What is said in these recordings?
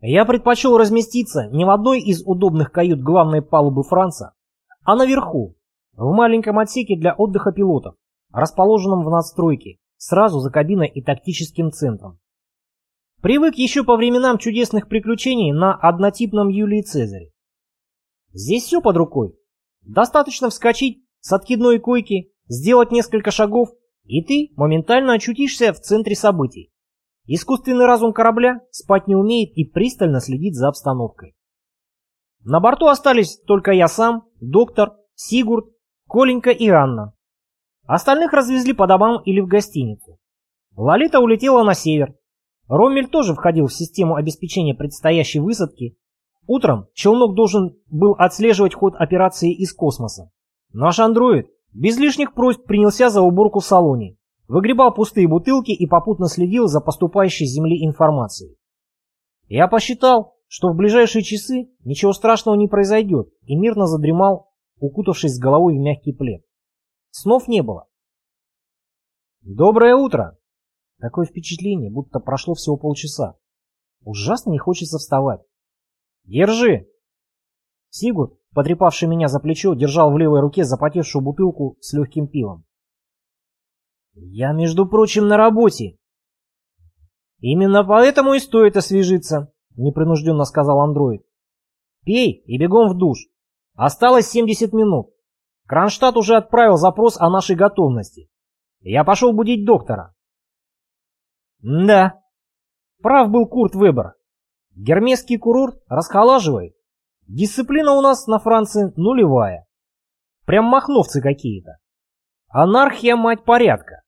Я предпочел разместиться не в одной из удобных кают главной палубы Франца, а наверху, в маленьком отсеке для отдыха пилотов, расположенном в надстройке, сразу за кабиной и тактическим центром. Привык еще по временам чудесных приключений на однотипном Юлии Цезаре. Здесь все под рукой. Достаточно вскочить с откидной койки, сделать несколько шагов, и ты моментально очутишься в центре событий. Искусственный разум корабля спать не умеет и пристально следит за обстановкой. На борту остались только я сам, доктор, Сигурд, Коленька и Анна. Остальных развезли по домам или в гостиницу. Лолита улетела на север. Роммель тоже входил в систему обеспечения предстоящей высадки. Утром челнок должен был отслеживать ход операции из космоса. Наш андроид без лишних просьб принялся за уборку в салоне, выгребал пустые бутылки и попутно следил за поступающей с Земли информацией. Я посчитал, что в ближайшие часы ничего страшного не произойдет, и мирно задремал, укутавшись с головой в мягкий плед. Снов не было. «Доброе утро!» Такое впечатление, будто прошло всего полчаса. Ужасно не хочется вставать. «Держи!» Сигурд, потрепавший меня за плечо, держал в левой руке запотевшую бутылку с легким пивом. «Я, между прочим, на работе!» «Именно поэтому и стоит освежиться», — непринужденно сказал андроид. «Пей и бегом в душ. Осталось 70 минут. Кронштадт уже отправил запрос о нашей готовности. Я пошел будить доктора». «Да, прав был Курт Вебер. Гермесский курорт расхолаживает. Дисциплина у нас на Франции нулевая. Прям махновцы какие-то. Анархия, мать порядка.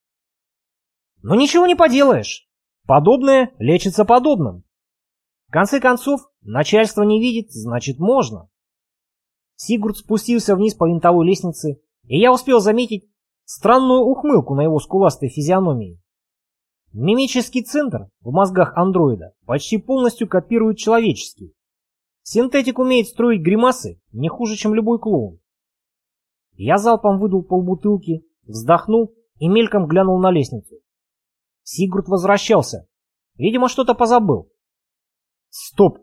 Но ничего не поделаешь. Подобное лечится подобным. В конце концов, начальство не видит, значит можно. Сигурд спустился вниз по винтовой лестнице, и я успел заметить странную ухмылку на его скуластой физиономии. Мимический центр в мозгах андроида почти полностью копирует человеческий. Синтетик умеет строить гримасы не хуже, чем любой клоун. Я залпом выдул полбутылки, вздохнул и мельком глянул на лестницу. Сигурд возвращался. Видимо, что-то позабыл. Стоп!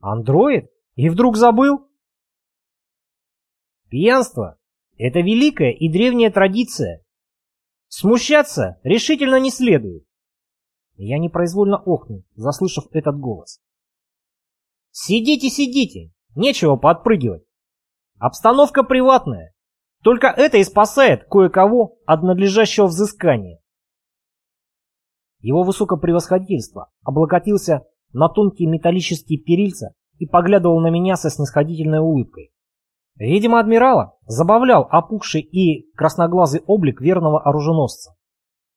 Андроид? И вдруг забыл? Пьянство — это великая и древняя традиция. Смущаться решительно не следует. Я непроизвольно охнул, заслышав этот голос. «Сидите, сидите! Нечего подпрыгивать! Обстановка приватная. Только это и спасает кое-кого от надлежащего взыскания». Его высокопревосходительство облокотился на тонкие металлические перильца и поглядывал на меня со снисходительной улыбкой. Видимо, адмирала забавлял опухший и красноглазый облик верного оруженосца.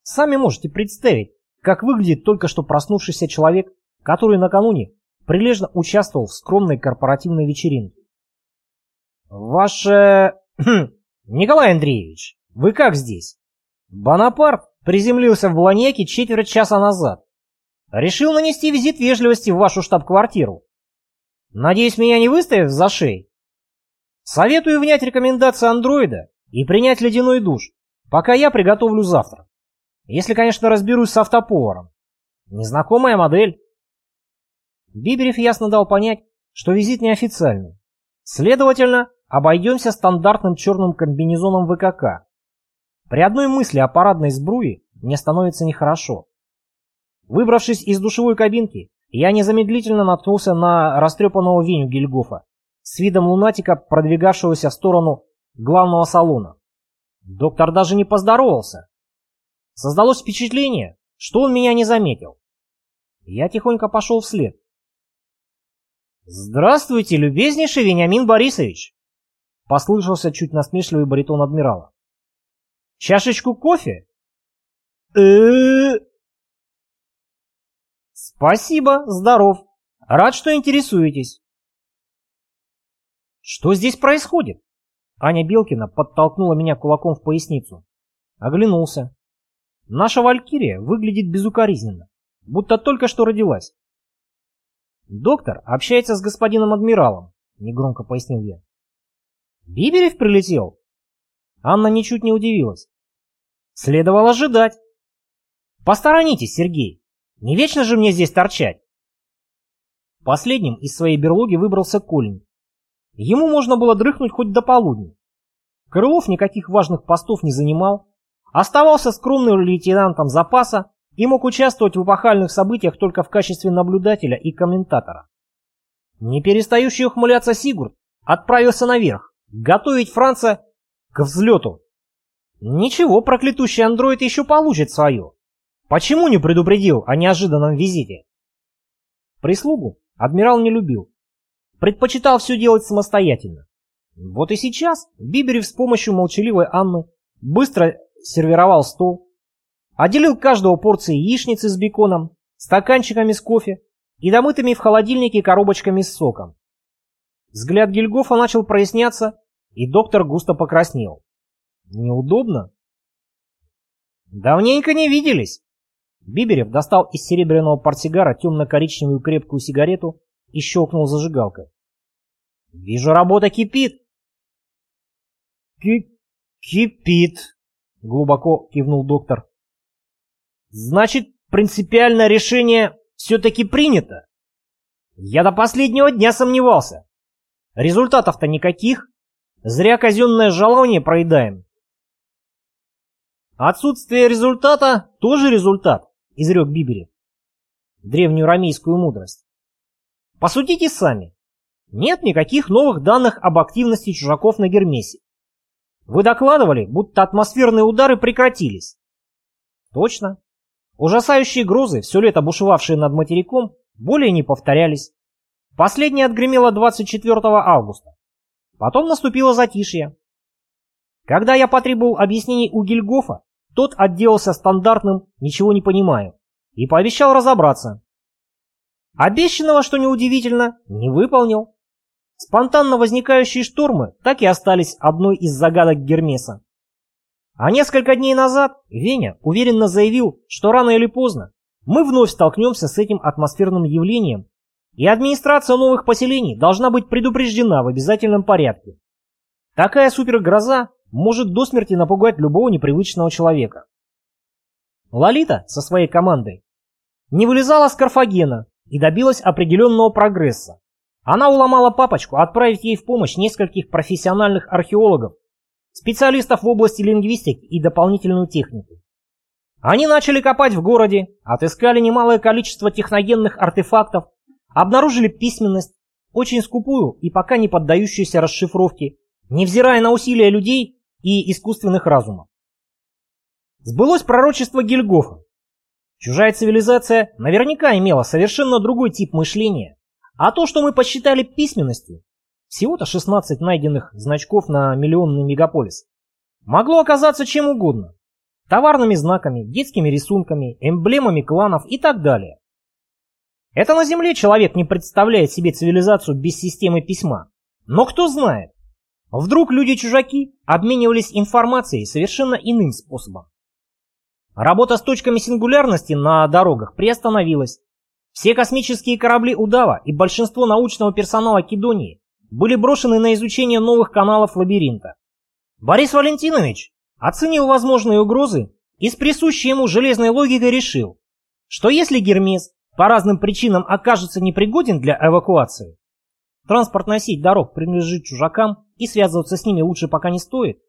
Сами можете представить, как выглядит только что проснувшийся человек, который накануне прилежно участвовал в скромной корпоративной вечеринке. «Ваше... Николай Андреевич, вы как здесь?» Бонапарт приземлился в Бланьяке четверть часа назад. Решил нанести визит вежливости в вашу штаб-квартиру. Надеюсь, меня не выставят за шеи? Советую внять рекомендации андроида и принять ледяной душ, пока я приготовлю завтрак. Если, конечно, разберусь с автоповаром. Незнакомая модель. Биберев ясно дал понять, что визит неофициальный. Следовательно, обойдемся стандартным черным комбинезоном ВКК. При одной мысли о парадной сбруе мне становится нехорошо. Выбравшись из душевой кабинки, я незамедлительно наткнулся на растрепанного Веню Гильгофа с видом лунатика, продвигавшегося в сторону главного салона. Доктор даже не поздоровался, Создалось впечатление, что он меня не заметил. Я тихонько пошел вслед. «Здравствуйте, любезнейший Вениамин Борисович!» Послышался чуть насмешливый баритон адмирала. «Чашечку кофе?» «Спасибо, здоров. Рад, что интересуетесь». «Что здесь происходит?» Аня Белкина подтолкнула меня кулаком в поясницу. Оглянулся. Наша Валькирия выглядит безукоризненно, будто только что родилась. Доктор общается с господином адмиралом, негромко пояснил я. Биберев прилетел? Анна ничуть не удивилась. Следовало ожидать. Посторонитесь, Сергей. Не вечно же мне здесь торчать. Последним из своей берлоги выбрался Колин. Ему можно было дрыхнуть хоть до полудня. Крылов никаких важных постов не занимал, оставался скромным лейтенантом запаса и мог участвовать в эпохальных событиях только в качестве наблюдателя и комментатора. Не перестающий ухмыляться Сигурд отправился наверх, готовить Франца к взлету. Ничего, проклятущий андроид еще получит свое. Почему не предупредил о неожиданном визите? Прислугу адмирал не любил. Предпочитал все делать самостоятельно. Вот и сейчас Биберев с помощью молчаливой Анны быстро сервировал стол, отделил каждого порции яичницы с беконом, стаканчиками с кофе и домытыми в холодильнике коробочками с соком. Взгляд Гильгофа начал проясняться, и доктор густо покраснел. Неудобно? Давненько не виделись. Биберев достал из серебряного портсигара темно-коричневую крепкую сигарету и щелкнул зажигалкой. «Вижу, работа кипит!» Ки «Кипит!» — глубоко кивнул доктор. «Значит, принципиальное решение все-таки принято?» «Я до последнего дня сомневался. Результатов-то никаких. Зря казенное жалование проедаем». «Отсутствие результата — тоже результат», — изрек Биберев. Древнюю рамейскую мудрость. Посудите сами. Нет никаких новых данных об активности чужаков на Гермесе. Вы докладывали, будто атмосферные удары прекратились. Точно. Ужасающие грозы, все лето бушевавшие над материком, более не повторялись. Последняя отгремела 24 августа. Потом наступило затишье. Когда я потребовал объяснений у Гильгофа, тот отделался стандартным «ничего не понимаю» и пообещал разобраться. Обещанного, что неудивительно, не выполнил. Спонтанно возникающие штормы так и остались одной из загадок Гермеса. А несколько дней назад Веня уверенно заявил, что рано или поздно мы вновь столкнемся с этим атмосферным явлением, и администрация новых поселений должна быть предупреждена в обязательном порядке. Такая супергроза может до смерти напугать любого непривычного человека. Лолита со своей командой не вылезала с Карфагена и добилась определенного прогресса. Она уломала папочку отправить ей в помощь нескольких профессиональных археологов, специалистов в области лингвистики и дополнительную технику. Они начали копать в городе, отыскали немалое количество техногенных артефактов, обнаружили письменность, очень скупую и пока не поддающуюся расшифровке, невзирая на усилия людей и искусственных разумов. Сбылось пророчество Гильгофа. Чужая цивилизация наверняка имела совершенно другой тип мышления, а то, что мы посчитали письменностью, всего-то 16 найденных значков на миллионный мегаполис, могло оказаться чем угодно. Товарными знаками, детскими рисунками, эмблемами кланов и так далее. Это на Земле человек не представляет себе цивилизацию без системы письма. Но кто знает, вдруг люди-чужаки обменивались информацией совершенно иным способом. Работа с точками сингулярности на дорогах приостановилась. Все космические корабли Удава и большинство научного персонала Кедонии были брошены на изучение новых каналов лабиринта. Борис Валентинович оценил возможные угрозы и с присущей ему железной логикой решил, что если Гермес по разным причинам окажется непригоден для эвакуации, транспортная сеть дорог принадлежит чужакам и связываться с ними лучше пока не стоит,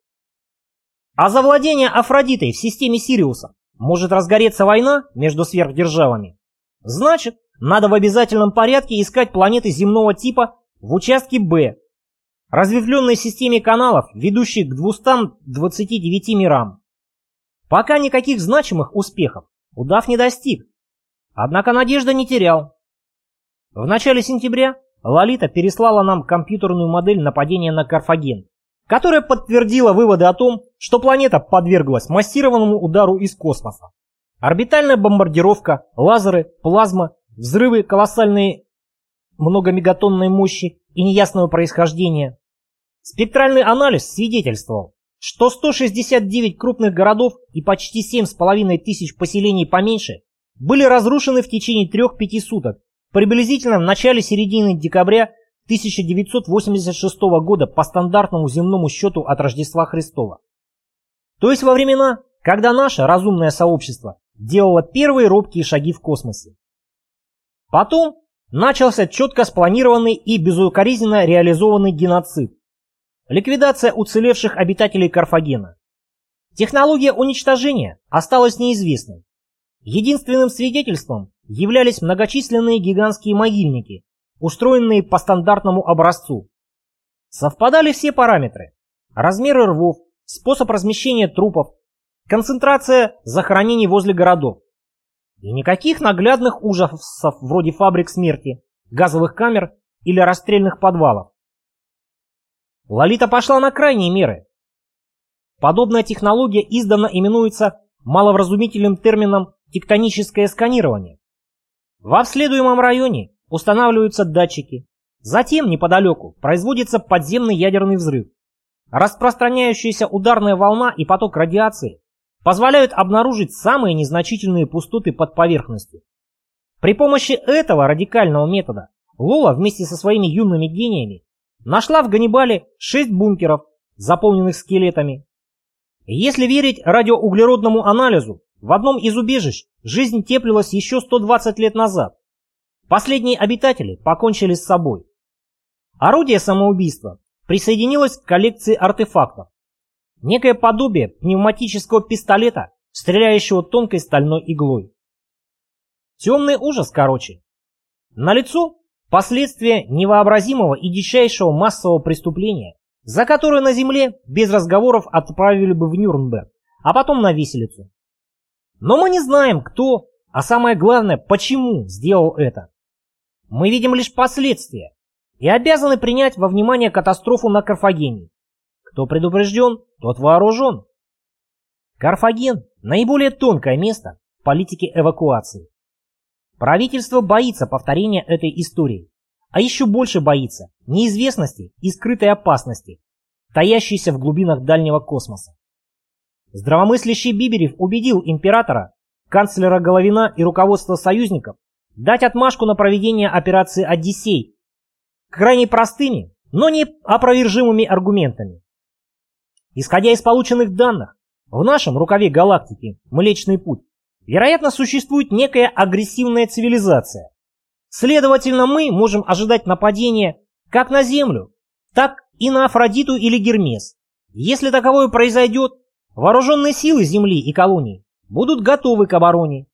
а за владение Афродитой в системе Сириуса может разгореться война между сверхдержавами. Значит, надо в обязательном порядке искать планеты земного типа в участке Б, разветвленной системе каналов, ведущих к 229 мирам. Пока никаких значимых успехов удав не достиг. Однако надежда не терял. В начале сентября Лолита переслала нам компьютерную модель нападения на Карфаген которая подтвердила выводы о том, что планета подверглась массированному удару из космоса. Орбитальная бомбардировка, лазеры, плазма, взрывы колоссальной многомегатонной мощи и неясного происхождения. Спектральный анализ свидетельствовал, что 169 крупных городов и почти 7,5 тысяч поселений поменьше были разрушены в течение 3-5 суток, приблизительно в начале-середине декабря 1986 года по стандартному земному счету от Рождества Христова. То есть во времена, когда наше разумное сообщество делало первые робкие шаги в космосе. Потом начался четко спланированный и безукоризненно реализованный геноцид. Ликвидация уцелевших обитателей Карфагена. Технология уничтожения осталась неизвестной. Единственным свидетельством являлись многочисленные гигантские могильники, устроенные по стандартному образцу. Совпадали все параметры. Размеры рвов, способ размещения трупов, концентрация захоронений возле городов. И никаких наглядных ужасов вроде фабрик смерти, газовых камер или расстрельных подвалов. Лолита пошла на крайние меры. Подобная технология издавна именуется маловразумительным термином тектоническое сканирование. Во обследуемом районе устанавливаются датчики. Затем неподалеку производится подземный ядерный взрыв. Распространяющаяся ударная волна и поток радиации позволяют обнаружить самые незначительные пустоты под поверхностью. При помощи этого радикального метода Лола вместе со своими юными гениями нашла в Ганнибале шесть бункеров, заполненных скелетами. Если верить радиоуглеродному анализу, в одном из убежищ жизнь теплилась еще 120 лет назад. Последние обитатели покончили с собой. Орудие самоубийства присоединилось к коллекции артефактов. Некое подобие пневматического пистолета, стреляющего тонкой стальной иглой. Темный ужас, короче. На лицо последствия невообразимого и дичайшего массового преступления, за которое на земле без разговоров отправили бы в Нюрнберг, а потом на виселицу. Но мы не знаем, кто, а самое главное, почему сделал это. Мы видим лишь последствия и обязаны принять во внимание катастрофу на Карфагене. Кто предупрежден, тот вооружен. Карфаген – наиболее тонкое место в политике эвакуации. Правительство боится повторения этой истории, а еще больше боится неизвестности и скрытой опасности, таящейся в глубинах дальнего космоса. Здравомыслящий Биберев убедил императора, канцлера Головина и руководство союзников дать отмашку на проведение операции «Одиссей» крайне простыми, но не опровержимыми аргументами. Исходя из полученных данных, в нашем рукаве галактики Млечный Путь, вероятно, существует некая агрессивная цивилизация. Следовательно, мы можем ожидать нападения как на Землю, так и на Афродиту или Гермес. Если таковое произойдет, вооруженные силы Земли и колоний будут готовы к обороне.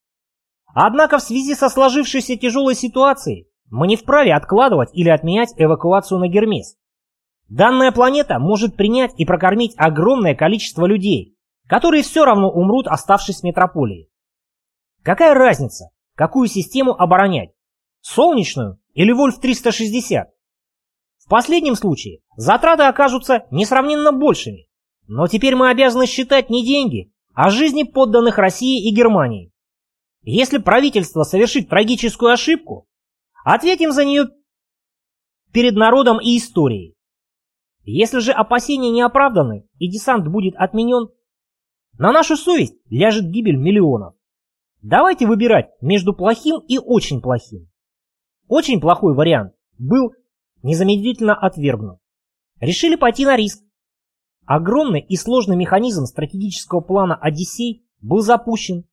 Однако в связи со сложившейся тяжелой ситуацией мы не вправе откладывать или отменять эвакуацию на Гермес. Данная планета может принять и прокормить огромное количество людей, которые все равно умрут, оставшись в метрополии. Какая разница, какую систему оборонять? Солнечную или Вольф-360? В последнем случае затраты окажутся несравненно большими. Но теперь мы обязаны считать не деньги, а жизни подданных России и Германии. Если правительство совершит трагическую ошибку, ответим за нее перед народом и историей. Если же опасения не оправданы и десант будет отменен, на нашу совесть ляжет гибель миллионов. Давайте выбирать между плохим и очень плохим. Очень плохой вариант был незамедлительно отвергнут. Решили пойти на риск. Огромный и сложный механизм стратегического плана «Одиссей» был запущен,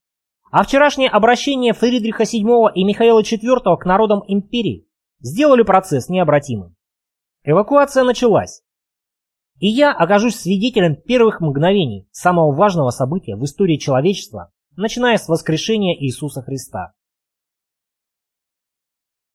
а вчерашнее обращение Фридриха VII и Михаила IV к народам империи сделали процесс необратимым. Эвакуация началась. И я окажусь свидетелем первых мгновений самого важного события в истории человечества, начиная с воскрешения Иисуса Христа.